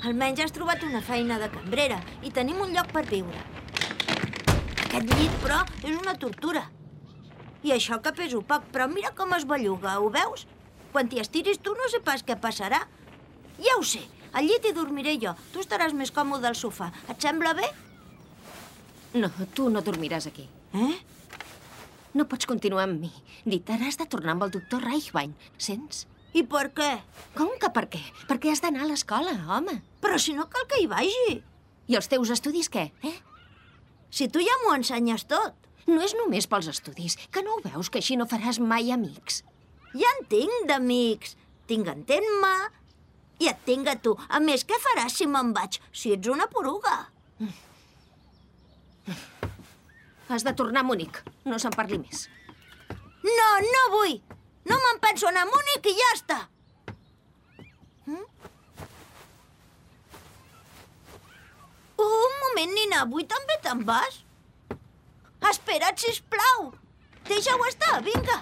Almenys has trobat una feina de cambrera i tenim un lloc per viure. Aquest llit, però, és una tortura. I això que peso poc, però mira com es belluga, ho veus? Quan t'hi estiris tu no sé pas què passarà. Ja ho sé, al llit hi dormiré jo. Tu estaràs més còmode al sofà. Et sembla bé? No, tu no dormiràs aquí. Eh? No pots continuar amb mi. Dieter, has de tornar amb el doctor Reichwein. Sents? I per què? Com que per què? Perquè has d'anar a l'escola, home. Però si no cal que hi vagi. I els teus estudis què, eh? Si tu ja m'ho ensenyes tot. No és només pels estudis, que no ho veus, que així no faràs mai amics. Ja en tinc d'amics. Tinc entén-me i et tinc a tu. A més, què faràs si me'n vaig? Si ets una poruga. Has de tornar a Múnich. No se'n parli més. No, no vull. No me'n penso anar a Múnich i ja està. Un moment, Nina, avui també te'n vas? Espera't, sisplau. Deixa-ho estar, vinga.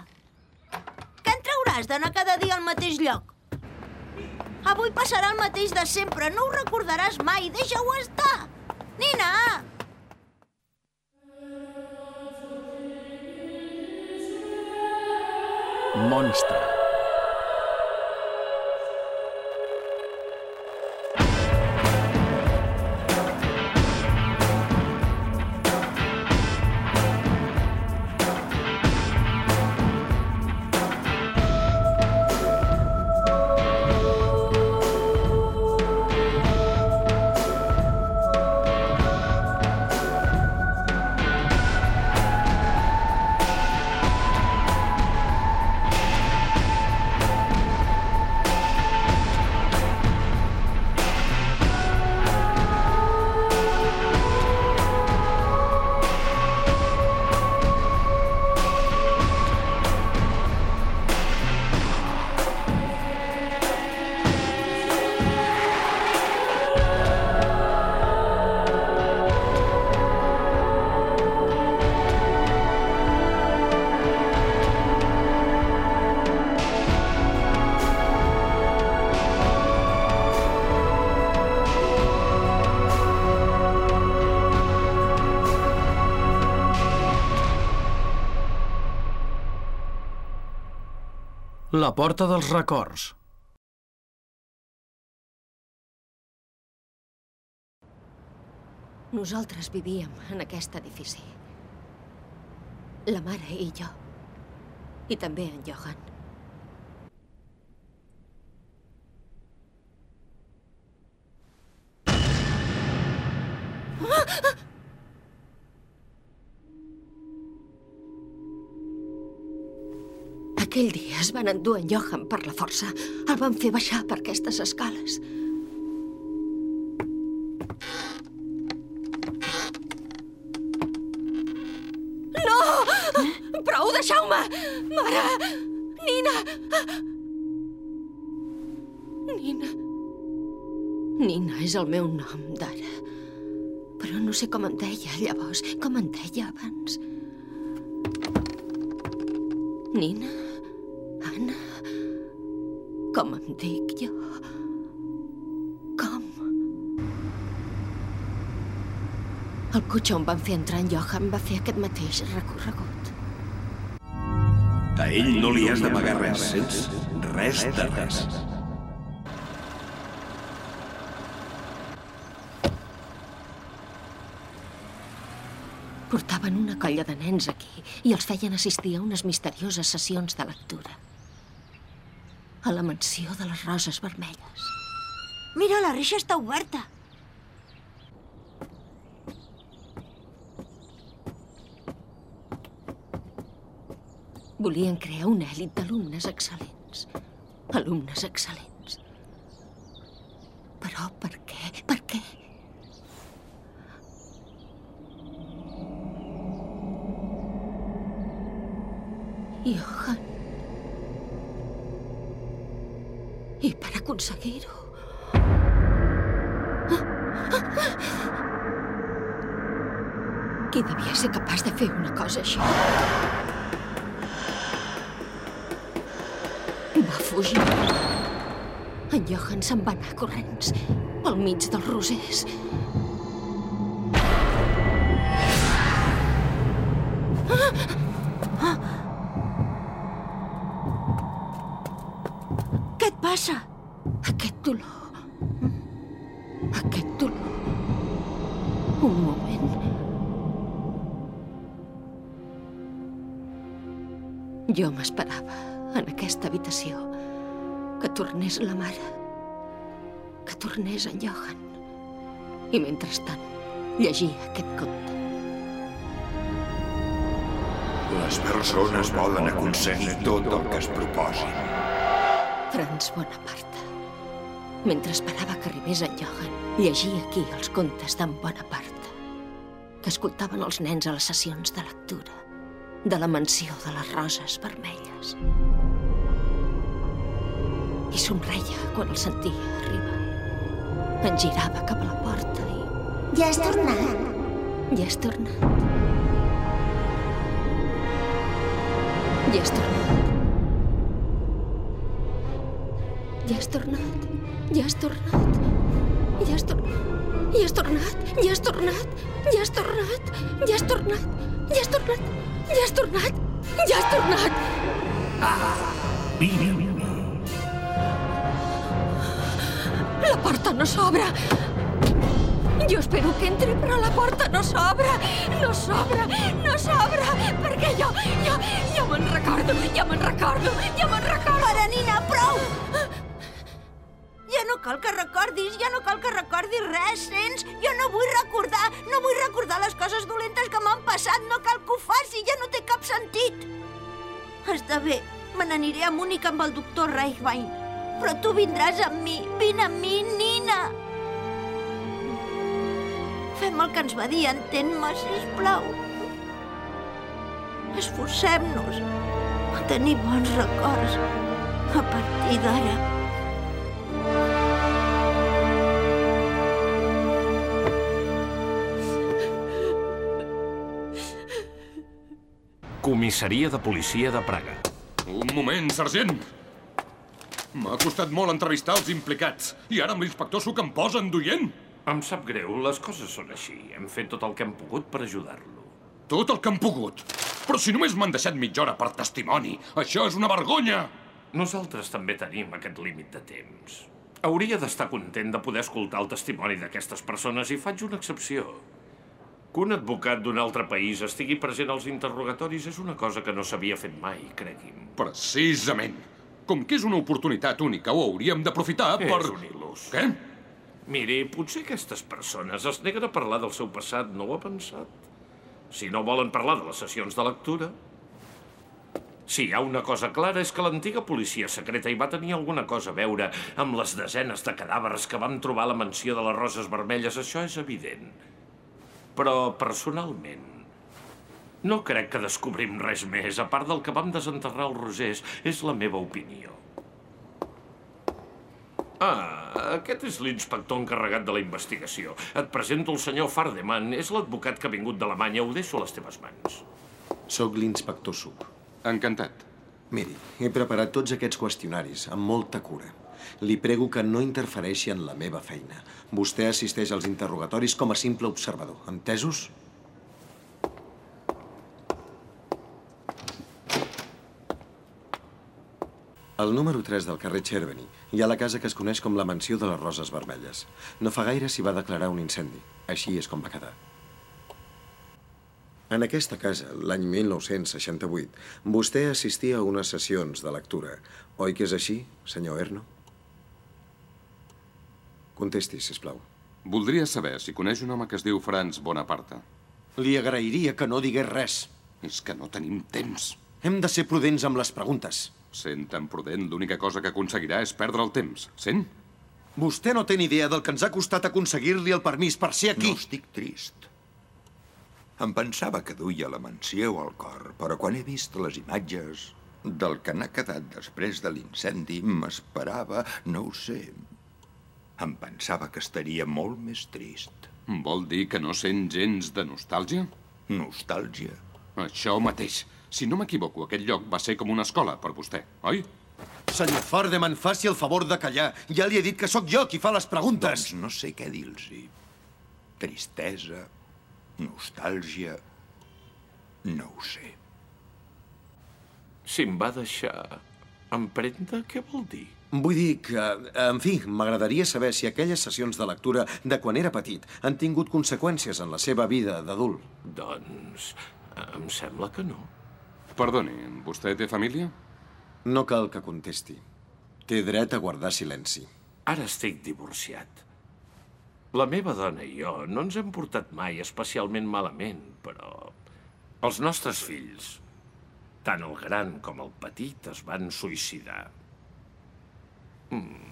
Què en trauràs d'anar cada dia al mateix lloc? Avui passarà el mateix de sempre, no ho recordaràs mai, deixa-ho estar. Nina! Monstre. La porta dels records. Nosaltres vivíem en aquest edifici. La mare i jo. I també en Johan. Aquell dia es van endur en Johan per la força. El van fer baixar per aquestes escales. No! Prou, deixeu-me! Mare! Nina! Nina... Nina és el meu nom d'ara. Però no sé com em deia llavors, com em deia abans. Nina? Com em dic jo? Com? El cotxe on van fer entrar en Johan va fer aquest mateix recorregut. A ell no li has d'amagar res, sents? Res de res. Portaven una colla de nens aquí i els feien assistir a unes misterioses sessions de lectura. A la mansió de les roses vermelles. Mira, la reixa està oberta. Volien crear una èlit d'alumnes excel·lents. Alumnes excel·lents. Però per què? Per què? Johan. I per aconseguir-ho... Qui devia ser capaç de fer una cosa així? Va fugir. En Johan se'n va anar corrents pel mig dels rosers. Què et passa? Aquest dolor. Aquest dolor. Un moment. Jo m'esperava en aquesta habitació que tornés la mare, que tornés en Johan. I mentrestant llegia aquest conte. Les persones volen aconseguir tot el que es proposin. Franz Bonaparte. Mentre esperava que arribés en Johan, llegia aquí els contes d'en Bonaparte, que escoltaven els nens a les sessions de lectura de la mansió de les roses vermelles. I somreia quan el sentia arribar. En girava cap a la porta i... Ja has tornat? Ja has tornat. Ja has tornat. Ja has tornat. Ja has tornat. Ja has, tornat. ja has tornat. Ja has tornat. Ja has tornat. Ja has tornat. Ja has tornat. Ja has tornat. Ja has tornat. La porta no s'obre. Jo espero que entri, però la porta no s'obre. No s'obre, no s'obre, perquè jo, jo, jo me'n recordo, jo me'n recordo, jo me'n recordo. Cal que recordis, ja no cal que recordis res, sents? Jo no vull recordar, no vull recordar les coses dolentes que m'han passat, no cal que ho faci, ja no té cap sentit. Està bé, me n'aniré a Múnich amb el doctor Reichwein. Però tu vindràs amb mi, vine amb mi, Nina. Fem el que ens va dir, entén-me, sisplau. Esforcem-nos a tenir bons records a partir d'ara. Comissaria de policia de Praga. Un moment, sergent! M'ha costat molt entrevistar els implicats i ara amb l'inspector Suc em posen duient. Em sap greu, les coses són així. Hem fet tot el que hem pogut per ajudar-lo. Tot el que han pogut. Però si només m'han deixat mitja hora per testimoni, això és una vergonya! Nosaltres també tenim aquest límit de temps. Hauria d'estar content de poder escoltar el testimoni d'aquestes persones i faig una excepció. Que un advocat d'un altre país estigui present als interrogatoris és una cosa que no s'havia fet mai, cregui'm. Precisament. Com que és una oportunitat única, ho hauríem d'aprofitar per... És un il·lús. Què? Miri, potser aquestes persones es neguen a parlar del seu passat, no ho ha pensat? Si no volen parlar de les sessions de lectura... Si hi ha una cosa clara és que l'antiga policia secreta hi va tenir alguna cosa a veure amb les desenes de cadàvers que vam trobar a la mansió de les Roses Vermelles, això és evident. Però, personalment, no crec que descobrim res més, a part del que vam desenterrar als Rosers, és la meva opinió. Ah, aquest és l'inspector encarregat de la investigació. Et presento el senyor Fardeman. És l'advocat que ha vingut d'Alemanya. Ho deixo a les teves mans. Sóc l'inspector Suc. Encantat. Miri, he preparat tots aquests qüestionaris amb molta cura. Li prego que no interfereixi en la meva feina. Vostè assisteix als interrogatoris com a simple observador. Entesos? Al número 3 del carrer Cherveny hi ha la casa que es coneix com la Mansió de les Roses Vermelles. No fa gaire s'hi va declarar un incendi. Així és com va quedar. En aquesta casa, l'any 1968, vostè assistia a unes sessions de lectura. Oi que és així, senyor Erno? Contesti, si plau. Voldria saber si coneix un home que es diu Franz Bonaparte. Li agrairia que no digués res. És que no tenim temps. Hem de ser prudents amb les preguntes. Sent tan prudent, l'única cosa que aconseguirà és perdre el temps. Sent? Vostè no té ni idea del que ens ha costat aconseguir-li el permís per ser aquí. No estic trist. Em pensava que duia la mansió al cor, però quan he vist les imatges del que n'ha quedat després de l'incendi, m'esperava, no ho sé. Em pensava que estaria molt més trist. Vol dir que no sent gens de nostàlgia? Nostàlgia. Això mateix. Si no m'equivoco, aquell lloc va ser com una escola per vostè, oi? Senyor Fardeman, faci el favor de callar. Ja li he dit que sóc jo qui fa les preguntes. Doncs no sé què dir-los-hi. Tristesa, nostàlgia... No ho sé. Si em va deixar empremta, què vol dir? Vull dir que, en fi, m'agradaria saber si aquelles sessions de lectura de quan era petit han tingut conseqüències en la seva vida d'adult. Doncs em sembla que no. Perdoni, vostè té família? No cal que contesti. Té dret a guardar silenci. Ara estic divorciat. La meva dona i jo no ens hem portat mai especialment malament, però els nostres fills, tant el gran com el petit, es van suïcidar. Mm.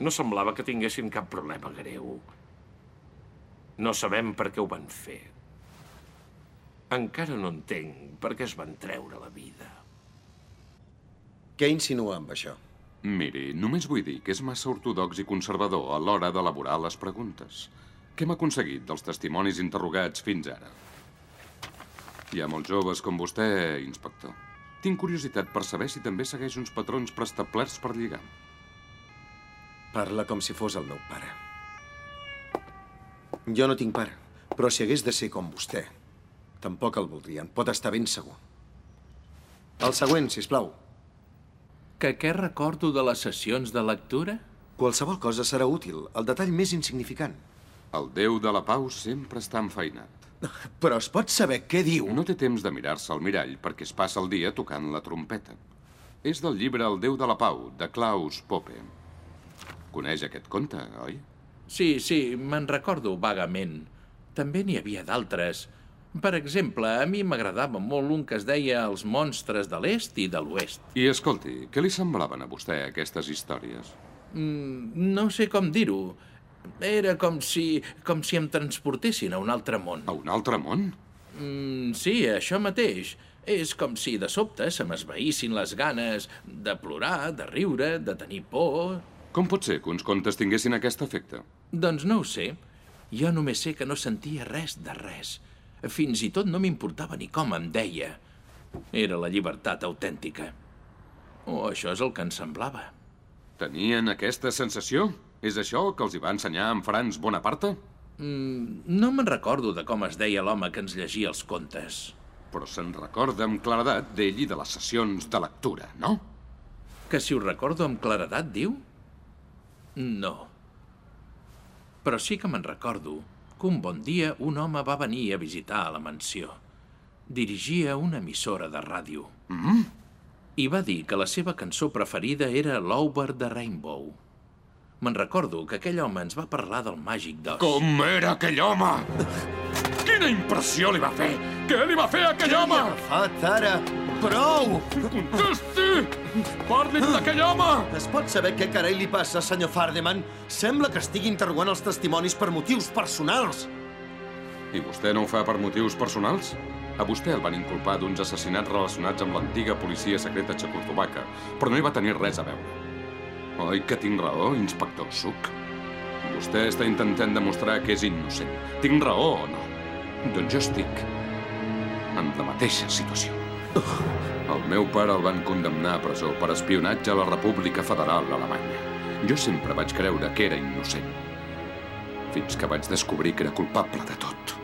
No semblava que tinguessin cap problema greu. No sabem per què ho van fer. Encara no entenc per què es van treure la vida. Què insinua amb això? Miri, només vull dir que és massa ortodox i conservador a l'hora d'elaborar les preguntes. Què hem aconseguit dels testimonis interrogats fins ara? Hi ha molts joves com vostè, inspector. Tinc curiositat per saber si també segueix uns patrons preestablerts per lligar. Parla com si fos el meu pare. Jo no tinc pare, però si hagués de ser com vostè, tampoc el voldrien. Pot estar ben segur. El següent, si plau. Que què recordo de les sessions de lectura? Qualsevol cosa serà útil, el detall més insignificant. El déu de la pau sempre està enfeinat. Però es pot saber què diu? No té temps de mirar-se al mirall perquè es passa el dia tocant la trompeta. És del llibre El déu de la pau, de Klaus Pope. Coneix aquest conte, oi? Sí, sí, me'n recordo vagament. També n'hi havia d'altres. Per exemple, a mi m'agradava molt un que es deia Els monstres de l'est i de l'oest. I escolti, què li semblaven a vostè aquestes històries? Mm, no sé com dir-ho. Era com si, com si em transportessin a un altre món. A un altre món? Mm, sí, això mateix. És com si de sobte se m'esvaïssin les ganes de plorar, de riure, de tenir por... Com pot ser que uns contes tinguessin aquest efecte? Doncs no ho sé. Jo només sé que no sentia res de res. Fins i tot no m'importava ni com em deia. Era la llibertat autèntica. O això és el que em semblava. Tenien aquesta sensació? És això el que els hi va ensenyar en Franz Bonaparte? Mm, no me'n recordo de com es deia l'home que ens llegia els contes. Però se'n recorda amb claredat d'ell i de les sessions de lectura, no? Que si ho recordo amb claredat, diu? No. Però sí que me'n recordo que un bon dia un home va venir a visitar a la mansió. Dirigia una emissora de ràdio. Mm? I va dir que la seva cançó preferida era l'Over de Rainbow. Me'n recordo que aquell home ens va parlar del màgic d'os. Com era aquell home? Quina impressió li va fer? Què li va fer a aquell home? Agafat ara! Prou! Contesti! Parli'm d'aquell home! Es pot saber què carai li passa, senyor Fardeman? Sembla que estigui interrogant els testimonis per motius personals. I vostè no ho fa per motius personals? A vostè el van inculpar d'uns assassinats relacionats amb l'antiga policia secreta txecoslovaca, però no hi va tenir res a veure. Oi que tinc raó, inspector Suc? Vostè està intentant demostrar que és innocent. Tinc raó o no? Doncs jo estic en la mateixa situació. El meu pare el van condemnar a presó per espionatge a la República Federal Alemanya. Jo sempre vaig creure que era innocent. Fins que vaig descobrir que era culpable de tot.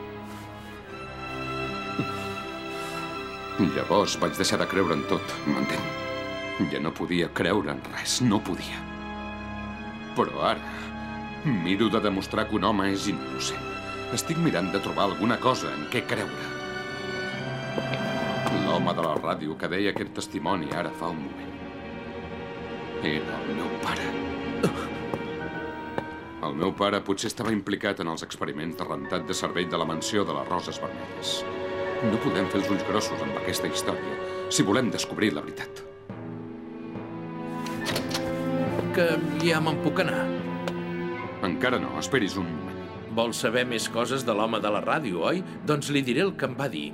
Llavors vaig deixar de creure en tot, m'entén? Ja no podia creure en res, no podia. Però ara miro de demostrar que un home és innocent. Estic mirant de trobar alguna cosa en què creure. L'home de la ràdio que deia aquest testimoni ara fa un moment. Era el meu pare. El meu pare potser estava implicat en els experiments de rentat de cervell de la mansió de les Roses Vermelles. No podem fer els ulls grossos amb aquesta història si volem descobrir la veritat. Que ja me'n puc anar. Encara no, esperis un moment. Vols saber més coses de l'home de la ràdio, oi? Doncs li diré el que em va dir.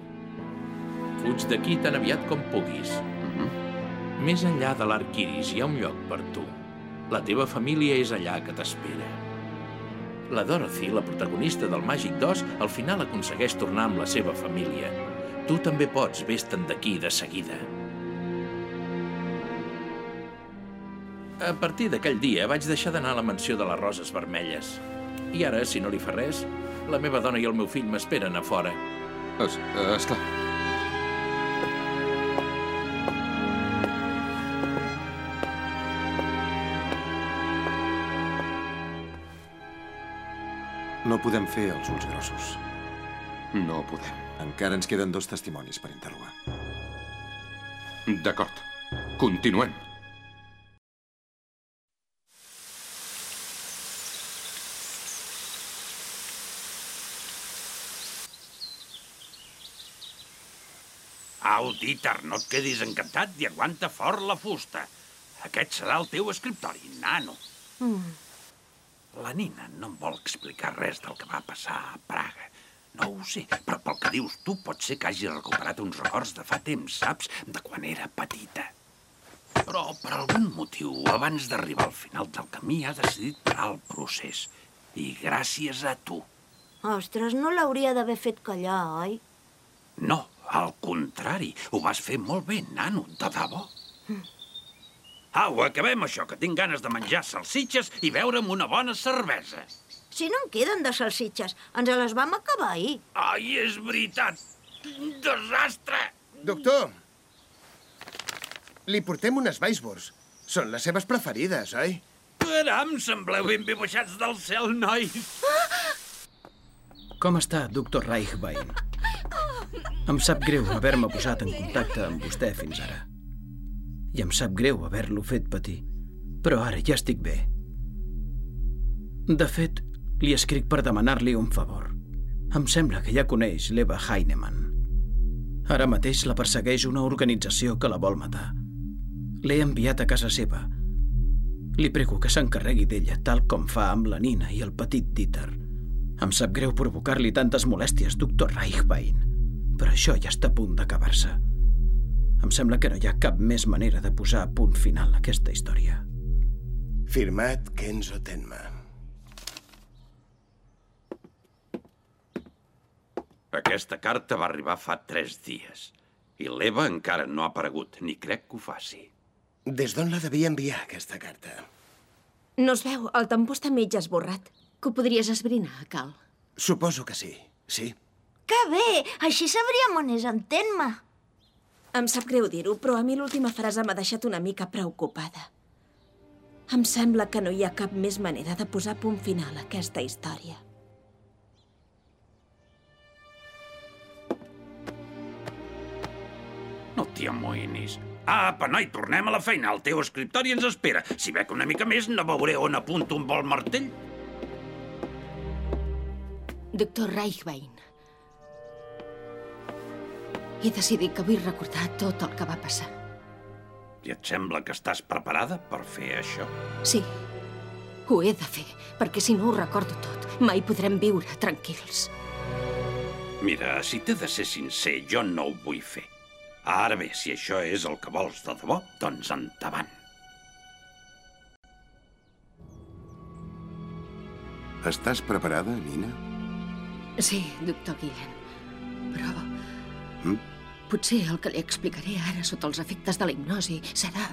Fuig d'aquí tan aviat com puguis. Mm -hmm. Més enllà de l'arc iris hi ha un lloc per tu. La teva família és allà que t'espera. La Dorothy, la protagonista del Màgic d'Os, al final aconsegueix tornar amb la seva família. Tu també pots, vés-te'n d'aquí de seguida. A partir d'aquell dia vaig deixar d'anar a la mansió de les Roses Vermelles. I ara, si no li fa res, la meva dona i el meu fill m'esperen a fora. Es, esclar. No podem fer els ulls grossos. No podem. Encara ens queden dos testimonis per interrogar. D'acord. Continuem. Au, Dieter, no et quedis encantat i aguanta fort la fusta. Aquest serà el teu escriptori, nano. Mm. La Nina no em vol explicar res del que va passar a Praga. No ho sé, però pel que dius tu pot ser que hagi recuperat uns records de fa temps, saps? De quan era petita. Però per algun motiu, abans d'arribar al final del camí, ha decidit parar el procés. I gràcies a tu. Ostres, no l'hauria d'haver fet callar, oi? No, al contrari, ho vas fer molt bé, nano, de debò. Au, acabem això, que tinc ganes de menjar salsitxes i beure'm una bona cervesa. Si no en queden de salsitxes, ens les vam acabar ahir. Ai, és veritat. Desastre! Doctor, li portem unes Weisburgs. Són les seves preferides, oi? Caram, sembleu ben bé baixats del cel, noi. Com està, doctor Reichwein? Em sap greu haver-me posat en contacte amb vostè fins ara. I em sap greu haver-lo fet patir. Però ara ja estic bé. De fet, li escric per demanar-li un favor. Em sembla que ja coneix l'Eva Heinemann. Ara mateix la persegueix una organització que la vol matar. L'he enviat a casa seva. Li prego que s'encarregui d'ella, tal com fa amb la Nina i el petit Dieter. Em sap greu provocar-li tantes molèsties, doctor Reichwein, però això ja està a punt d'acabar-se. Em sembla que no hi ha cap més manera de posar a punt final a aquesta història. Firmat Kenzo Tenma. Aquesta carta va arribar fa tres dies. I l'Eva encara no ha aparegut, ni crec que ho faci. Des d'on la devia enviar, aquesta carta? No es veu, el tampó està mig esborrat. Que ho podries esbrinar, Cal. Suposo que sí, sí. Que bé! Així sabríem on és Entén-me. Em sap greu dir-ho, però a mi l'última frase m'ha deixat una mica preocupada. Em sembla que no hi ha cap més manera de posar punt final a aquesta història. No t'hi amoïnis. Apa, noi, tornem a la feina. El teu escriptori ens espera. Si bec una mica més, no veuré on apunto un vol martell. Doctor Reichwein, he decidit que vull recordar tot el que va passar. I et sembla que estàs preparada per fer això? Sí, ho he de fer, perquè si no ho recordo tot, mai podrem viure tranquils. Mira, si t'he de ser sincer, jo no ho vull fer. Ara bé, si això és el que vols de debò, doncs endavant. Estàs preparada, Nina? Sí, doctor Guillen, però Mm? Potser el que li explicaré ara sota els efectes de la hipnosi serà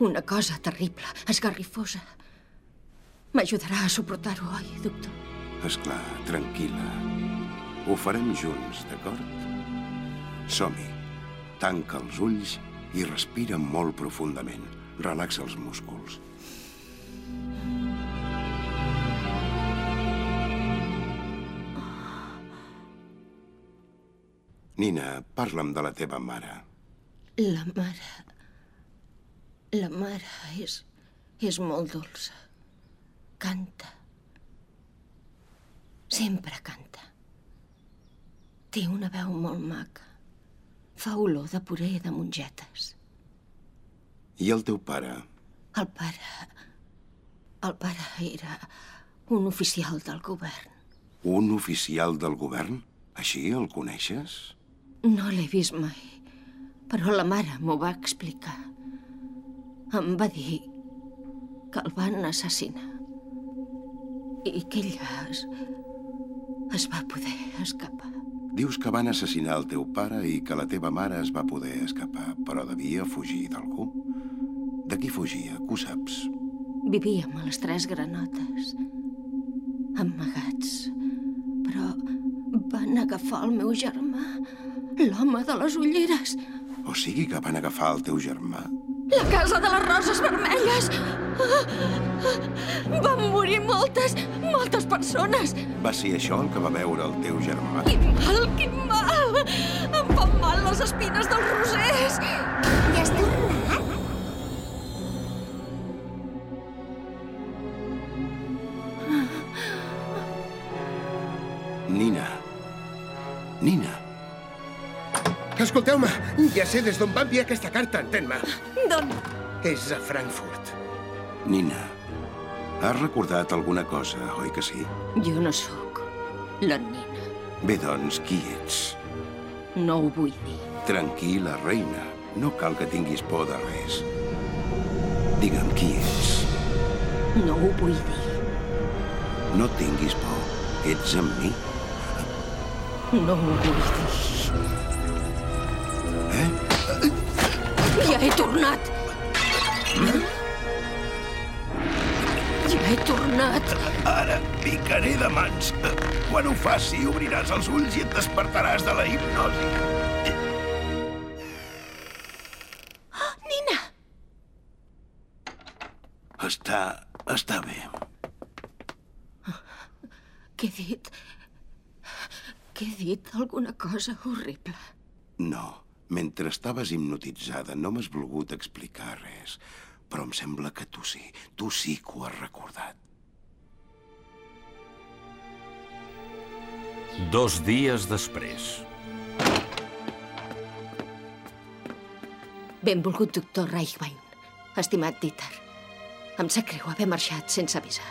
una cosa terrible, esgarrifosa. M'ajudarà a suportar-ho, oi, doctor? És clar, tranquil·la. Ho farem junts, d'acord? Som-hi. Tanca els ulls i respira molt profundament. Relaxa els músculs. Nina, parla'm de la teva mare. La mare... La mare és... és molt dolça. Canta. Sempre canta. Té una veu molt maca. Fa olor de puré de mongetes. I el teu pare? El pare... El pare era un oficial del govern. Un oficial del govern? Així el coneixes? No l'he vist mai, però la mare m'ho va explicar. Em va dir que el van assassinar i que ella es, es va poder escapar. Dius que van assassinar el teu pare i que la teva mare es va poder escapar, però devia fugir d'algú. De qui fugia? Que ho saps? Vivíem a les Tres Granotes, amagats. Però van agafar el meu germà, l'home de les ulleres. O sigui que van agafar el teu germà. La casa de les roses vermelles! Van morir moltes, moltes persones! Va ser això el que va veure el teu germà? Quin mal, quin mal! Em fan mal les espines dels rosers! Nina. Escolteu-me, ja sé des d'on va enviar aquesta carta, entén-me. D'on? És a Frankfurt. Nina, has recordat alguna cosa, oi que sí? Jo no sóc la Nina. Bé, doncs, qui ets? No ho vull dir. Tranquil·la, reina. No cal que tinguis por de res. Digue'm qui ets. No ho vull dir. No tinguis por. Ets amb mi? No ho vull dir. Eh? Ja he tornat. Ja he tornat. Ara picaré de mans. Quan ho faci, obriràs els ulls i et despertaràs de la hipnosi. Oh, Nina! Està... està bé. Què he dit? Què he dit? Alguna cosa horrible. No. Mentre estaves hipnotitzada no m'has volgut explicar res. Però em sembla que tu sí. Tu sí que ho has recordat. Dos dies després. Benvolgut doctor Reichwein. Estimat Dieter. Em sap greu haver marxat sense avisar.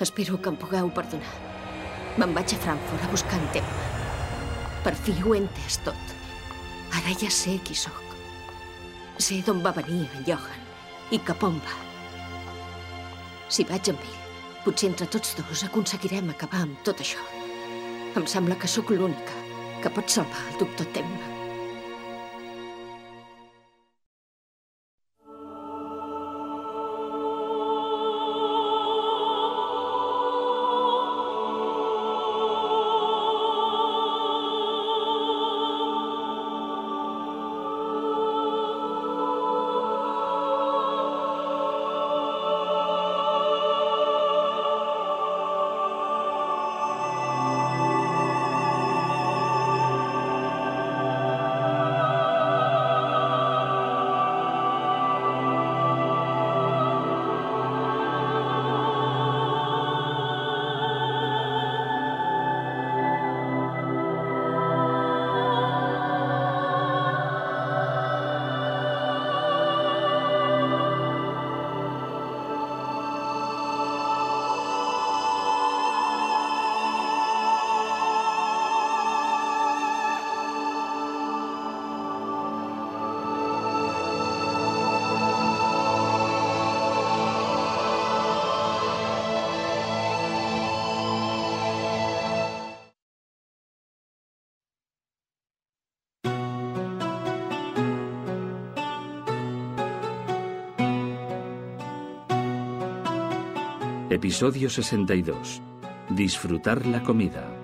Espero que em pugueu perdonar. Me'n vaig a Frankfurt a buscar en Temma. Per fi ho he entès tot. Ara ja sé qui sóc. Sé d'on va venir en Johan i cap on va. Si vaig amb ell, potser entre tots dos aconseguirem acabar amb tot això. Em sembla que sóc l'única que pot salvar el doctor Temma. Episodio 62. Disfrutar la comida.